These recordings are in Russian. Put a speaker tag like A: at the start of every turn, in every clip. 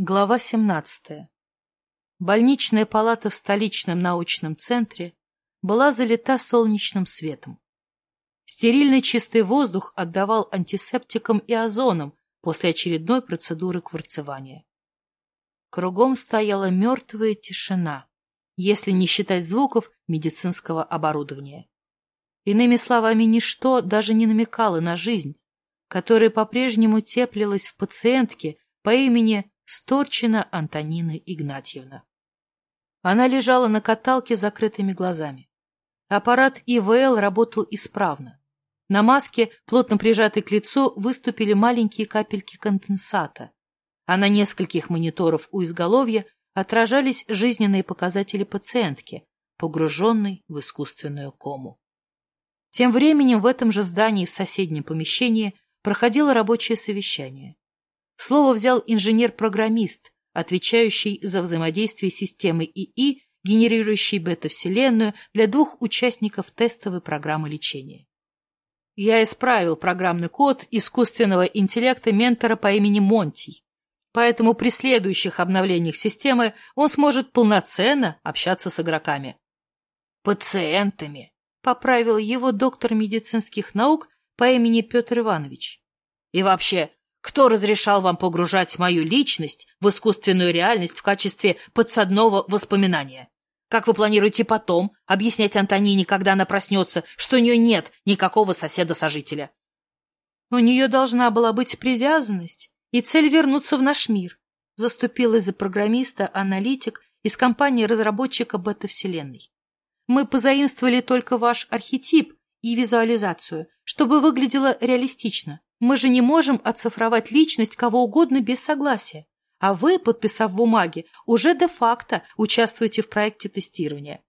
A: Глава 17. Больничная палата в столичном научном центре была залита солнечным светом. Стерильный чистый воздух отдавал антисептикам и озоном после очередной процедуры кварцевания. Кругом стояла мертвая тишина, если не считать звуков медицинского оборудования. Иными словами, ничто даже не намекало на жизнь, которая по-прежнему теплилась в пациентке по имени Сторчина Антонина Игнатьевна. Она лежала на каталке с закрытыми глазами. Аппарат ИВЛ работал исправно. На маске, плотно прижатой к лицу, выступили маленькие капельки конденсата, а на нескольких мониторов у изголовья отражались жизненные показатели пациентки, погруженной в искусственную кому. Тем временем в этом же здании в соседнем помещении проходило рабочее совещание. Слово взял инженер-программист, отвечающий за взаимодействие системы ИИ, генерирующей бета-вселенную для двух участников тестовой программы лечения. Я исправил программный код искусственного интеллекта ментора по имени Монтий, поэтому при следующих обновлениях системы он сможет полноценно общаться с игроками. «Пациентами», — поправил его доктор медицинских наук по имени Петр Иванович. «И вообще, кто разрешал вам погружать мою личность в искусственную реальность в качестве подсадного воспоминания? Как вы планируете потом объяснять Антонине, когда она проснется, что у нее нет никакого соседа-сожителя? У нее должна была быть привязанность и цель вернуться в наш мир, заступилась за программиста аналитик из компании-разработчика бета-вселенной. Мы позаимствовали только ваш архетип и визуализацию, чтобы выглядело реалистично, Мы же не можем оцифровать личность кого угодно без согласия. А вы, подписав бумаги, уже де-факто участвуете в проекте тестирования.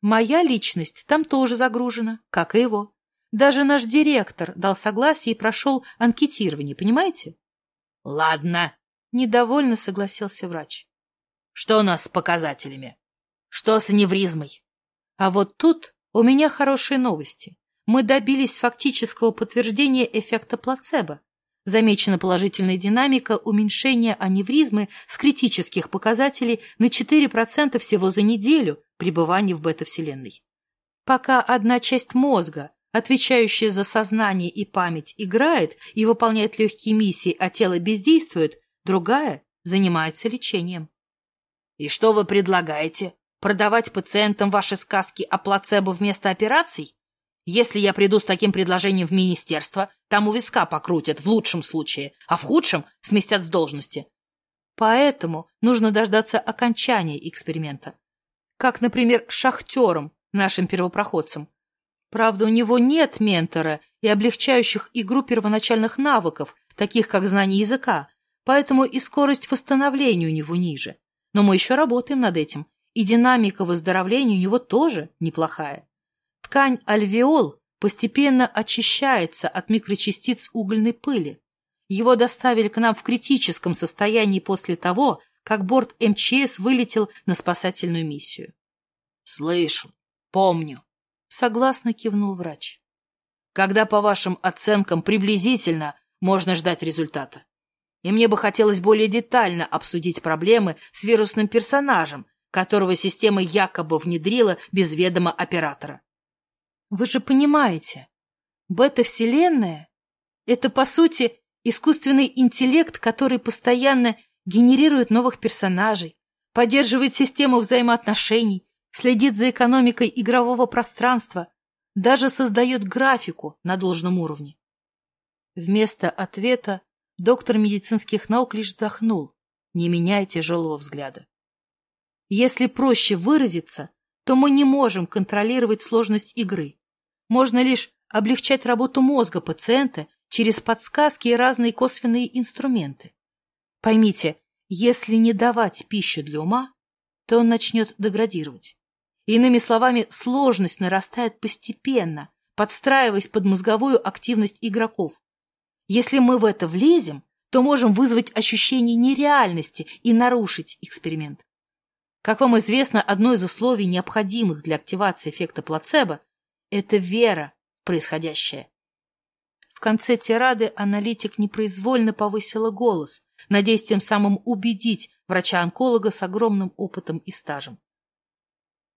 A: Моя личность там тоже загружена, как и его. Даже наш директор дал согласие и прошел анкетирование, понимаете? — Ладно, — недовольно согласился врач. — Что у нас с показателями? Что с аневризмой? А вот тут у меня хорошие новости мы добились фактического подтверждения эффекта плацебо. Замечена положительная динамика уменьшения аневризмы с критических показателей на 4% всего за неделю пребывания в бета-вселенной. Пока одна часть мозга, отвечающая за сознание и память, играет и выполняет легкие миссии, а тело бездействует, другая занимается лечением. И что вы предлагаете? Продавать пациентам ваши сказки о плацебо вместо операций? Если я приду с таким предложением в министерство, там у виска покрутят, в лучшем случае, а в худшем сместят с должности. Поэтому нужно дождаться окончания эксперимента. Как, например, шахтером, нашим первопроходцем. Правда, у него нет ментора и облегчающих игру первоначальных навыков, таких как знание языка, поэтому и скорость восстановления у него ниже. Но мы еще работаем над этим, и динамика выздоровления у него тоже неплохая. Ткань альвеол постепенно очищается от микрочастиц угольной пыли. Его доставили к нам в критическом состоянии после того, как борт МЧС вылетел на спасательную миссию. — Слышал, помню, — согласно кивнул врач. — Когда, по вашим оценкам, приблизительно можно ждать результата? И мне бы хотелось более детально обсудить проблемы с вирусным персонажем, которого система якобы внедрила без ведома оператора. Вы же понимаете, бета-вселенная — это, по сути, искусственный интеллект, который постоянно генерирует новых персонажей, поддерживает систему взаимоотношений, следит за экономикой игрового пространства, даже создает графику на должном уровне. Вместо ответа доктор медицинских наук лишь вздохнул, не меняя тяжелого взгляда. Если проще выразиться, то мы не можем контролировать сложность игры. Можно лишь облегчать работу мозга пациента через подсказки и разные косвенные инструменты. Поймите, если не давать пищу для ума, то он начнет деградировать. Иными словами, сложность нарастает постепенно, подстраиваясь под мозговую активность игроков. Если мы в это влезем, то можем вызвать ощущение нереальности и нарушить эксперимент. Как вам известно, одно из условий, необходимых для активации эффекта плацебо, это вера в происходящее. В конце тирады аналитик непроизвольно повысила голос, надеясь тем самым убедить врача-онколога с огромным опытом и стажем.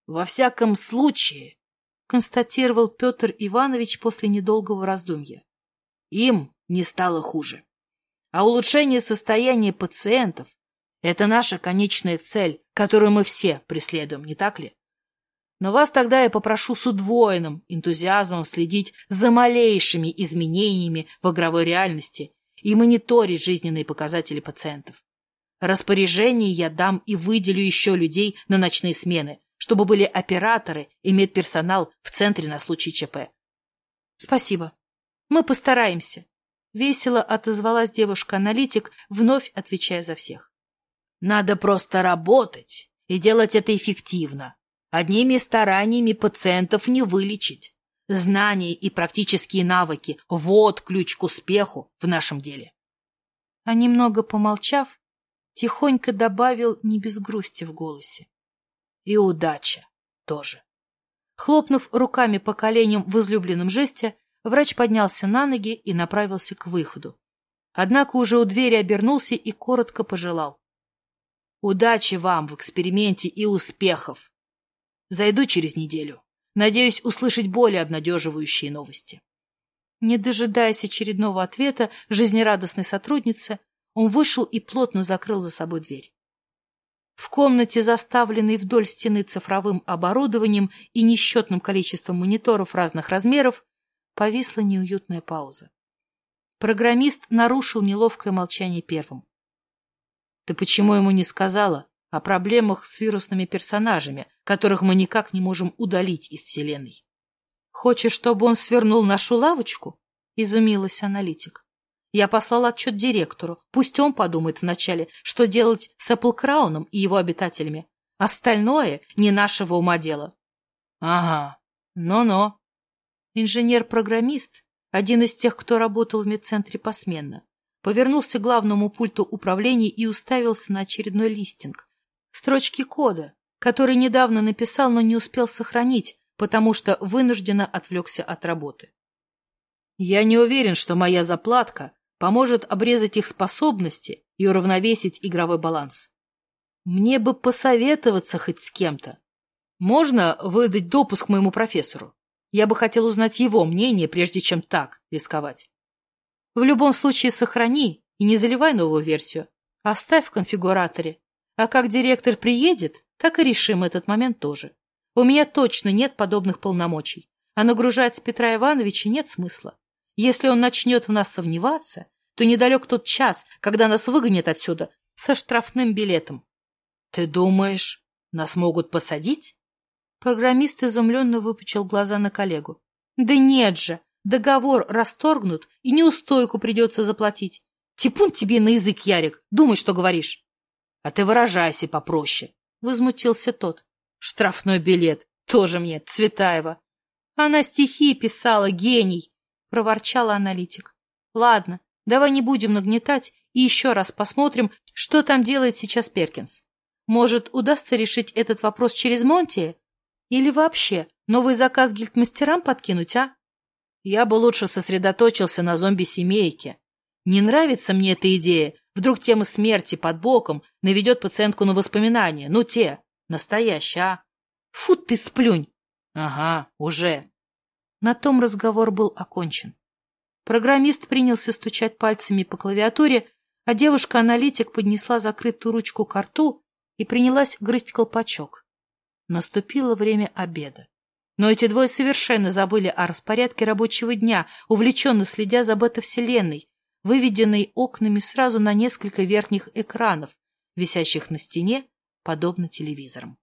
A: «Во всяком случае», — констатировал Петр Иванович после недолгого раздумья, — «им не стало хуже. А улучшение состояния пациентов это наша конечная цель, которую мы все преследуем, не так ли? Но вас тогда я попрошу с удвоенным энтузиазмом следить за малейшими изменениями в игровой реальности и мониторить жизненные показатели пациентов. Распоряжение я дам и выделю еще людей на ночные смены, чтобы были операторы и медперсонал в центре на случай ЧП. Спасибо. Мы постараемся. Весело отозвалась девушка-аналитик, вновь отвечая за всех. Надо просто работать и делать это эффективно. Одними стараниями пациентов не вылечить. Знания и практические навыки – вот ключ к успеху в нашем деле. А немного помолчав, тихонько добавил не без грусти в голосе. И удача тоже. Хлопнув руками по коленям в излюбленном жесте, врач поднялся на ноги и направился к выходу. Однако уже у двери обернулся и коротко пожелал. Удачи вам в эксперименте и успехов. Зайду через неделю. Надеюсь услышать более обнадеживающие новости. Не дожидаясь очередного ответа жизнерадостной сотрудницы, он вышел и плотно закрыл за собой дверь. В комнате, заставленной вдоль стены цифровым оборудованием и несчетным количеством мониторов разных размеров, повисла неуютная пауза. Программист нарушил неловкое молчание первым. Ты почему ему не сказала о проблемах с вирусными персонажами, которых мы никак не можем удалить из Вселенной? — Хочешь, чтобы он свернул нашу лавочку? — изумилась аналитик. Я послал отчет директору. Пусть он подумает вначале, что делать с Эпплкрауном и его обитателями. Остальное не нашего ума дело. Ага, но-но. Инженер-программист, один из тех, кто работал в медцентре посменно, повернулся к главному пульту управления и уставился на очередной листинг. Строчки кода, который недавно написал, но не успел сохранить, потому что вынужденно отвлекся от работы. Я не уверен, что моя заплатка поможет обрезать их способности и уравновесить игровой баланс. Мне бы посоветоваться хоть с кем-то. Можно выдать допуск моему профессору? Я бы хотел узнать его мнение, прежде чем так рисковать. В любом случае сохрани и не заливай новую версию. Оставь в конфигураторе. А как директор приедет, так и решим этот момент тоже. У меня точно нет подобных полномочий, а нагружать Петра Ивановича нет смысла. Если он начнет в нас сомневаться, то недалек тот час, когда нас выгонят отсюда со штрафным билетом. — Ты думаешь, нас могут посадить? Программист изумленно выпучил глаза на коллегу. — Да нет же, договор расторгнут и неустойку придется заплатить. Типун тебе на язык, Ярик. Думай, что говоришь. — А ты выражайся попроще, — возмутился тот. — Штрафной билет. Тоже мне, Цветаева. — Она стихи писала, гений, — проворчала аналитик. — Ладно, давай не будем нагнетать и еще раз посмотрим, что там делает сейчас Перкинс. Может, удастся решить этот вопрос через Монтия? Или вообще новый заказ гильдмастерам подкинуть, а? Я бы лучше сосредоточился на зомби-семейке. Не нравится мне эта идея. Вдруг тема смерти под боком наведет пациентку на воспоминания. Ну, те. Настоящие, а? Фу ты, сплюнь. Ага, уже. На том разговор был окончен. Программист принялся стучать пальцами по клавиатуре, а девушка-аналитик поднесла закрытую ручку к рту и принялась грызть колпачок. Наступило время обеда. Но эти двое совершенно забыли о распорядке рабочего дня, увлеченно следя за бета-вселенной, выведенной окнами сразу на несколько верхних экранов, висящих на стене, подобно телевизорам.